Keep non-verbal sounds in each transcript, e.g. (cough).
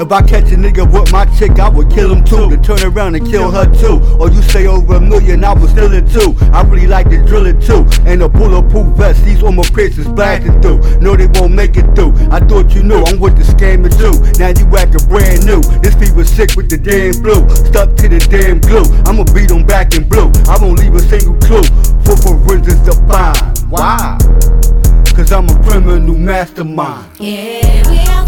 If I catch a nigga with my chick, I would kill him too. Then turn around and kill her too. Or you say over a million, I was steal it too. I really like to drill it too. And a bulletproof vest, these on my is blasting through. No, they won't make it through. I thought you knew, I'm with the scamming too. Now you acting brand new. This people sick with the damn blue. Stuck to the damn glue. I'ma beat them back in blue. I won't leave a single clue for forensics to find. Why? Cause I'm a criminal mastermind. Yeah,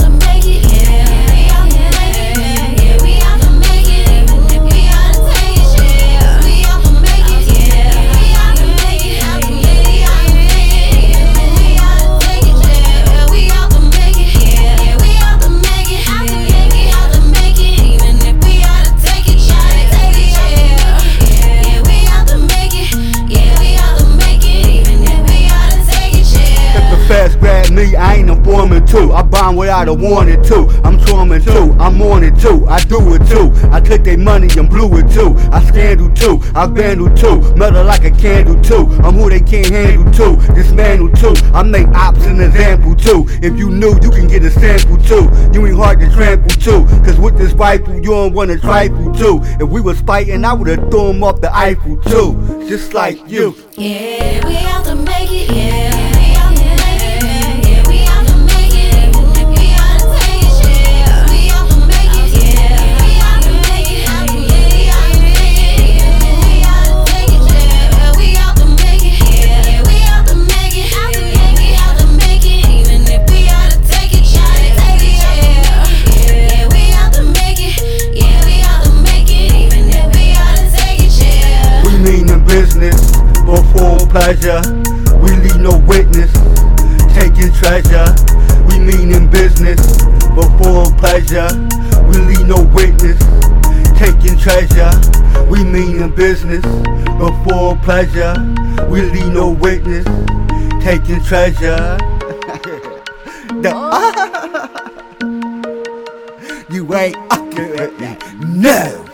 me, I ain't a informing too. I bind without a warning too. I'm swarming too. I'm on it too. I do it too. I took their money and blew it too. I scandal too. I vandal too. Metal like a candle too. I'm who they can't handle too. Dismantle too. I make ops an example too. If you knew, you can get a sample too. You ain't hard to trample too. Cause with this rifle, you don't wanna trifle too. If we was fighting, I would've thrown 'em off the Eiffel too. Just like you. Yeah, we out to make it. Yeah, pleasure. We leave no witness, taking treasure. We mean in business for full pleasure. We leave no witness, taking treasure. We mean in business for full pleasure. We leave no witness, taking treasure. (laughs) The- oh. (laughs) you ain't okay, no.